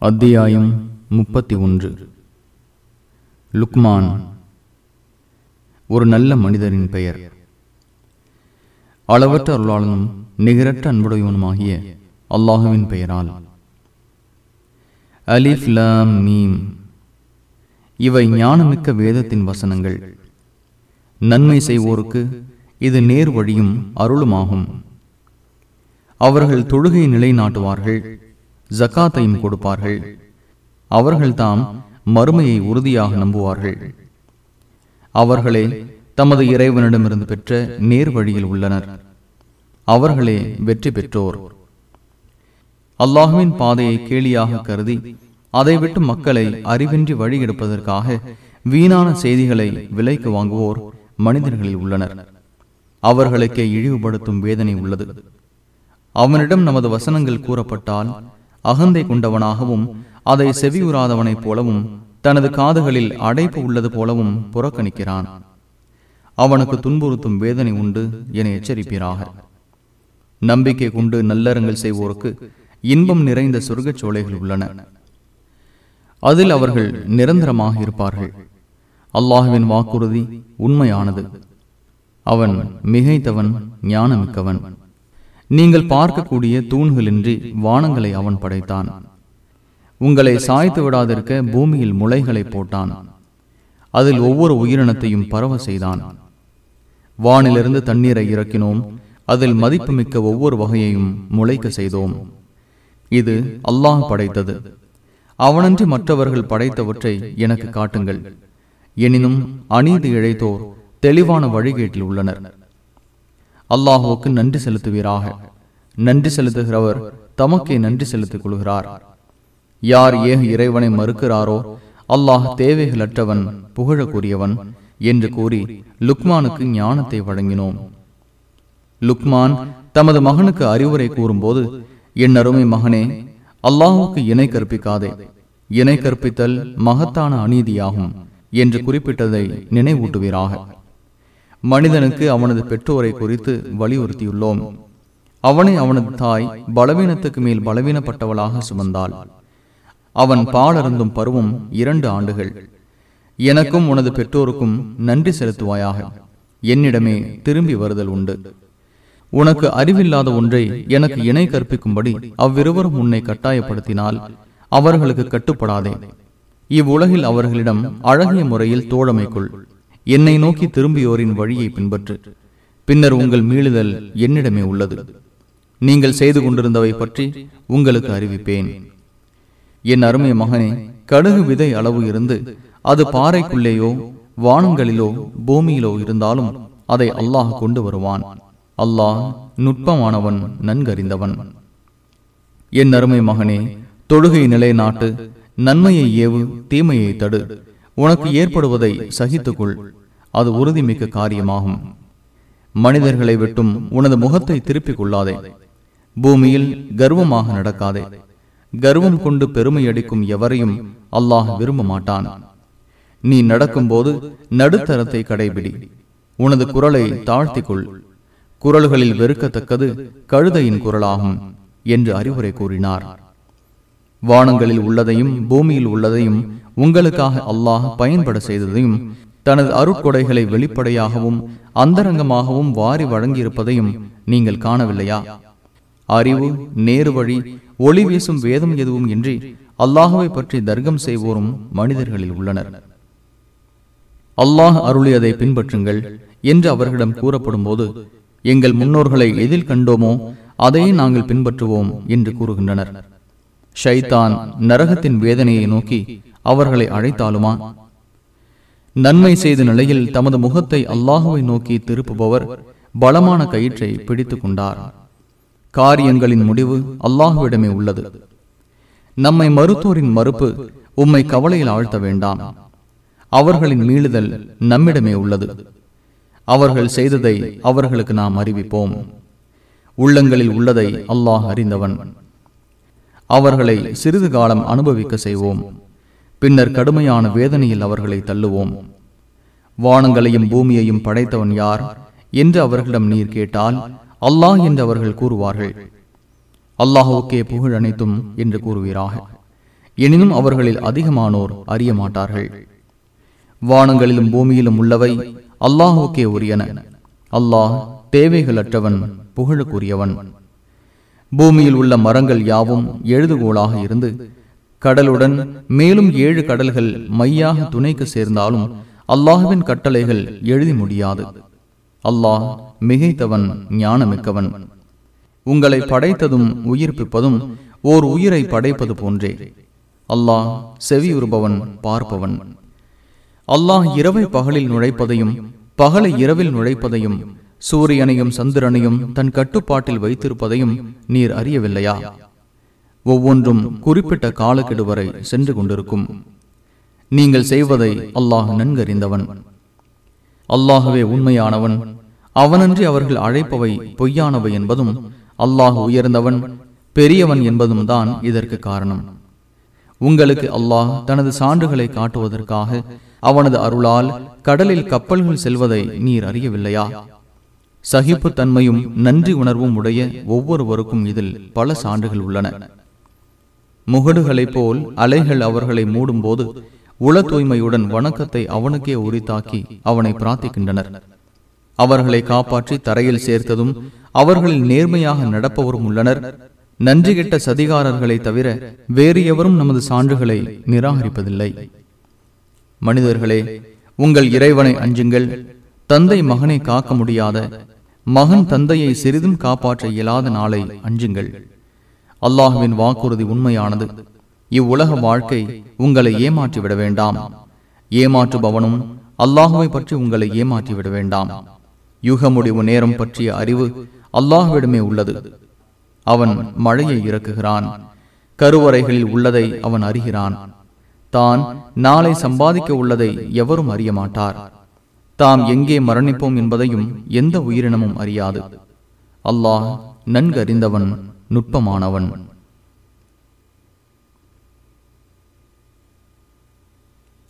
அத்தியாயம் முப்பத்தி ஒன்று. லுக்மான். ஒரு நல்ல மனிதரின் பெயர். அளவற்ற அருளாளனும் நிகரற்ற அன்புடையவனுமாகிய அல்லாஹுவின் பெயரால். அலிஃப் லாம் மீம். இவை ஞானமிக்க வேதத்தின் வசனங்கள். நன்மை செய்வோருக்கு இது நேர் வழியும் அருளுமாகும். அவர்கள் தொழுகை நிலைநாட்டுவார்கள். ஜக்காத்தையும் கொடுப்பார்கள். அவர்கள் தாம் மறுமையை உறுதியாக நம்புவார்கள். அவர்களே தமது இறைவனிடமிருந்து பெற்ற நேர் வழியில் உள்ளனர். அவர்களே வெற்றி பெற்றோர். அல்லாஹுவின் பாதையை கேலியாக கருதி அதை விட்டு மக்களை அறிவின்றி வழி எடுப்பதற்காக வீணான செய்திகளை விலைக்கு வாங்குவோர் மனிதர்களில் உள்ளனர். அவர்களுக்கே இழிவுபடுத்தும் வேதனை உள்ளது. அவனிடம் நமது வசனங்கள் கூறப்பட்டால் அகந்தை கொண்டவனாகவும் அதை செவியுறாதவனைப் போலவும் தனது காதுகளில் அடைப்பு உள்ளது போலவும் புறக்கணிக்கிறான். அவனுக்கு துன்புறுத்தும் வேதனை உண்டு என எச்சரிப்பீராக. நம்பிக்கை கொண்டு நல்லறங்கள் செய்வோருக்கு இன்பம் நிறைந்த சொர்க்கச் சோலைகள் உள்ளன. அதில் அவர்கள் நிரந்தரமாக இருப்பார்கள். அல்லாஹுவின் வாக்குறுதி உண்மையானது. அவன் மிகைத்தவன் ஞானமிக்கவன். நீங்கள் பார்க்கக்கூடிய தூண்களின்றி வானங்களை அவன் படைத்தான். உங்களை சாய்த்து விடாதிருக்க பூமியில் முளைகளை போட்டான். அதில் ஒவ்வொரு உயிரினத்தையும் பரவ செய்தான். வானிலிருந்து தண்ணீரை இறக்கினோம். அதில் மதிப்புமிக்க ஒவ்வொரு வகையையும் முளைக்க செய்தோம். இது அல்லாஹ் படைத்தது. அவனன்றி மற்றவர்கள் படைத்தவற்றை எனக்கு காட்டுங்கள். எனினும் அநீதி இழைத்தோர் தெளிவான வழிகேட்டில் உள்ளனர். அல்லாஹுவுக்கு நன்றி செலுத்துவீராக. நன்றி செலுத்துகிறவர் தமக்கே நன்றி செலுத்திக் கொள்கிறார். யார் ஏக இறைவனை மறுக்கிறாரோ அல்லாஹ் தேவைகளற்றவன் புகழக்கூடியவன் என்று கூறி லுக்மானுக்கு ஞானத்தை வழங்கினோம். லுக்மான் தமது மகனுக்கு அறிவுரை கூறும்போது என் அருமை மகனே அல்லாஹுக்கு இணை கற்பிக்காதே. இணை கற்பித்தல் மகத்தான அநீதியாகும் என்று குறிப்பிட்டதை நினைவூட்டுவீராக. மனிதனுக்கு அவனது பெற்றோரை குறித்து வலியுறுத்தியுள்ளோம். அவனை அவனது தாய் பலவீனத்துக்கு மேல் பலவீனப்பட்டவளாக சுமந்தாள். அவன் பாலருந்தும் பருவம் இரண்டு ஆண்டுகள். எனக்கும் உனது பெற்றோருக்கும் நன்றி செலுத்துவாயாக. என்னிடமே திரும்பி வருதல் உண்டு. உனக்கு அறிவில்லாத ஒன்றை எனக்கு இணை கற்பிக்கும்படி அவ்விருவரும் உன்னை கட்டாயப்படுத்தினால் அவர்களுக்கு கட்டுப்படாதே. இவ்வுலகில் அவர்களிடம் அழகிய முறையில் தோழமை கொள். என்னை நோக்கி திரும்பியோரின் வழியை பின்பற்று. பின்னர் உங்கள் மீளுதல் என்னிடமே உள்ளது. நீங்கள் செய்து கொண்டிருந்தவை பற்றி உங்களுக்கு அறிவிப்பேன். என் அருமை மகனே கடுகு விதை அளவு இருந்து அது பாறைக்குள்ளேயோ வானங்களிலோ பூமியிலோ இருந்தாலும் அதை அல்லாஹ் கொண்டு வருவான். அல்லாஹ் நுட்பமானவன் நன்கறிந்தவன். என் அருமை மகனே தொழுகை நிலைநாட்டு நன்மையை ஏவு தீமையை தடு. உனக்கு ஏற்படுவதை சகித்துக்கொள். அது உறுதிமிக்க காரியமாகும். மனிதர்களை விட்டும் உனது முகத்தை திருப்பிக் கொள்ளாதே பூமியில் கர்வமாக நடக்காதே. கர்வம் கொண்டு பெருமை அடிக்கும் எவரையும் அல்லாஹ் விரும்ப மாட்டான் நீ நடக்கும்போது நடுத்தரத்தை கடைபிடி. உனது குரலை தாழ்த்திக்கொள். குரல்களில் வெறுக்கத்தக்கது கழுதையின் குரலாகும் என்று அறிவுரை கூறினார். வானங்களில் உள்ளதையும் பூமியில் உள்ளதையும் உங்களுக்காக அல்லாஹ் பயன்பட செய்ததையும் தனது அருட்கொடைகளை வெளிப்படையாகவும் அந்தரங்கமாகவும் வாரி வழங்கியிருப்பதையும் நீங்கள் காணவில்லையா? அறிவு நேரு வழி ஒளி வீசும் வேதம் எதுவும் இன்றி அல்லாஹுவை பற்றி தர்க்கம் செய்வோரும் மனிதர்களில் உள்ளனர். அல்லாஹ் அருளியதை பின்பற்றுங்கள் என்று அவர்களிடம் கூறப்படும் போது எங்கள் முன்னோர்களை எதில் கண்டோமோ அதையே நாங்கள் பின்பற்றுவோம் என்று கூறுகின்றனர். ஷைதான் நரகத்தின் வேதனையை நோக்கி அவர்களை அழைத்தாலுமா? நன்மை செய்த நிலையில் தமது முகத்தை அல்லாஹுவை நோக்கி திருப்புபவர் பலமான கயிற்றை பிடித்துக் கொண்டார் காரியங்களின் முடிவு அல்லாஹுவிடமே உள்ளது. நம்மை மருத்துவரின் மறுப்பு உம்மை கவலையில் ஆழ்த்த வேண்டாம். அவர்களின் மீளுதல் நம்மிடமே உள்ளது. அவர்கள் செய்ததை அவர்களுக்கு நாம் அறிவிப்போம். உள்ளங்களில் உள்ளதை அல்லாஹ் அறிந்தவன். அவர்களை சிறிது காலம் அனுபவிக்க செய்வோம். பின்னர் கடுமையான வேதனையில் அவர்களை தள்ளுவோம். வானங்களையும் பூமியையும் படைத்தவன் யார் என்று அவர்களிடம் நீர் கேட்டால் அல்லாஹ் என்று அவர்கள் கூறுவார்கள். அல்லாஹுக்கே புகழ் அனைத்தும் என்று கூறுவீராக. எனினும் அவர்களில் அதிகமானோர் அறிய மாட்டார்கள். வானங்களிலும் பூமியிலும் உள்ளவை அல்லாஹுக்கே உரியன. அல்லாஹ் தேவைகளற்றவன் புகழுக்குரியவன். பூமியில் உள்ள மரங்கள் யாவும் எழுதுகோளாக இருந்து கடலுடன் மேலும் ஏழு கடல்கள் மையாக துணைக்கு சேர்ந்தாலும் அல்லாஹுவின் கட்டளைகள் எழுதி முடியாது. அல்லாஹ் மிகைத்தவன் ஞானமிக்கவன். உங்களை படைத்ததும் உயிர்ப்பிப்பதும் ஓர் உயிரை படைப்பது போன்றே. அல்லாஹ் செவியுறுபவன் பார்ப்பவன். அல்லாஹ் இரவை பகலில் நுழைப்பதையும் பகலை இரவில் நுழைப்பதையும் சூரியனையும் சந்திரனையும் தன் கட்டுப்பாட்டில் வைத்திருப்பதையும் நீர் அறியவில்லையா? ஒவ்வொன்றும் குறிப்பிட்ட காலக்கெடு வரை சென்று கொண்டிருக்கும். நீங்கள் செய்வதை அல்லாஹ் நன்கறிந்தவன். அல்லாகவே உண்மையானவன். அவனன்றி அவர்கள் அழைப்பவை பொய்யானவை என்பதும் அல்லாஹ் உயர்ந்தவன் பெரியவன் என்பதும் தான் இதற்கு காரணம். உங்களுக்கு அல்லாஹ் தனது சான்றுகளை காட்டுவதற்காக அவனது அருளால் கடலில் கப்பல்கள் செல்வதை நீர் அறியவில்லையா? சகிப்பு தன்மையும் நன்றி உணர்வும் உடைய ஒவ்வொருவருக்கும் இதில் பல சான்றுகள் உள்ளன. முகடுகளைப் போல் அலைகள் அவர்களை மூடும்போது உள தூய்மையுடன் வணக்கத்தை அவனுக்கே உரித்தாக்கி அவனை பிரார்த்திக்கின்றனர். அவர்களை காப்பாற்றி தரையில் சேர்த்ததும் அவர்களில் நேர்மையாக நடப்பவரும் உள்ளனர். நன்றி கெட்ட சதிகாரர்களை தவிர வேறு எவரும் நமது சான்றுகளை நிராகரிப்பதில்லை. மனிதர்களே உங்கள் இறைவனை அஞ்சுங்கள். தந்தை மகனை காக்க முடியாத மகன் தந்தையை சிறிதும் காப்பாற்ற இயலாத நாளை அஞ்சுங்கள். அல்லாஹுவின் வாக்குறுதி உண்மையானது. இவ்வுலக வாழ்க்கை உங்களை ஏமாற்றி விட வேண்டாம். ஏமாற்றுபவனும் அல்லாஹுவை பற்றி உங்களை ஏமாற்றி விட வேண்டாம். யுக முடிவு நேரம் பற்றிய அறிவு அல்லாஹுவிடமே உள்ளது. அவன் மழையை இறக்குகிறான். கருவறைகளில் உள்ளதை அவன் அறிகிறான். தான் நாளை சம்பாதிக்க உள்ளதை எவரும் அறிய மாட்டார். தாம் எங்கே மரணிப்போம் என்பதையும் எந்த உயிரினமும் அறியாது. அல்லாஹ் நன்கறிந்தவன் நுட்பமானவன்.